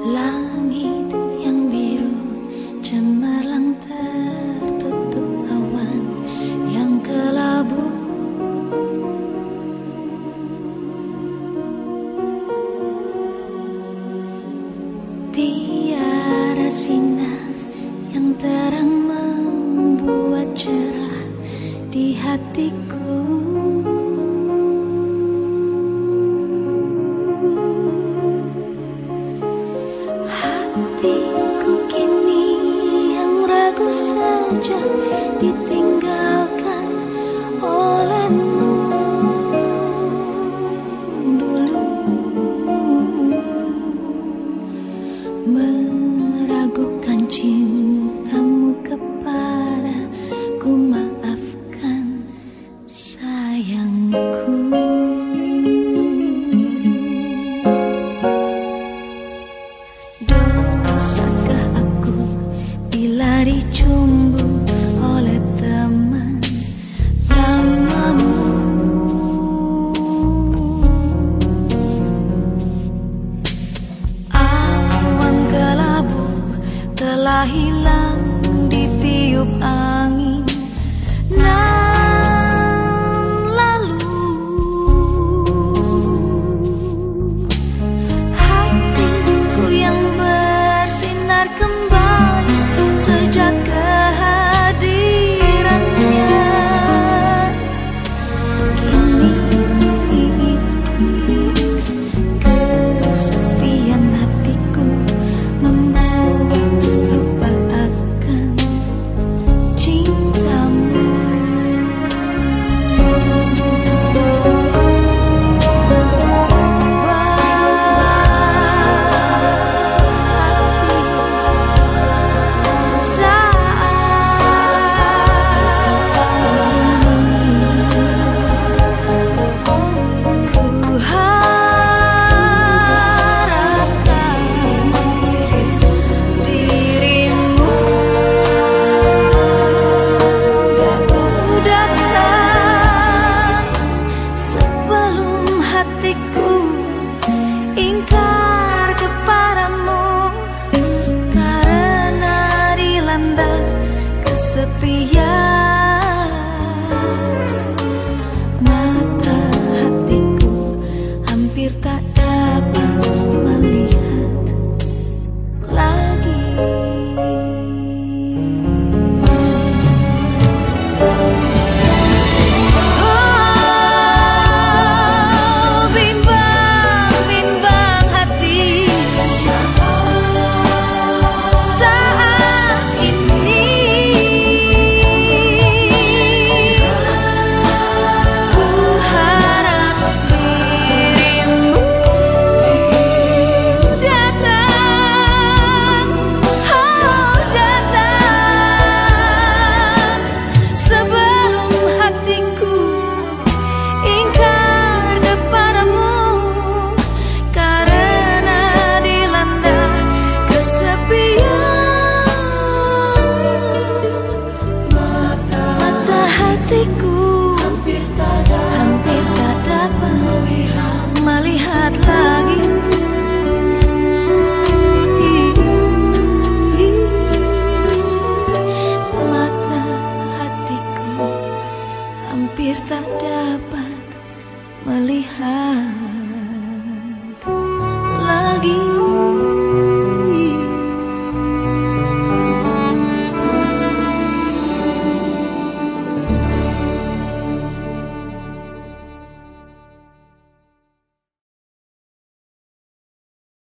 langit yang biru cemerlang tertutup awan yang kelabu. Tiada sinar yang terang membuat cerah di hatiku sẽ chẳng đi tìm hilang ditiup angin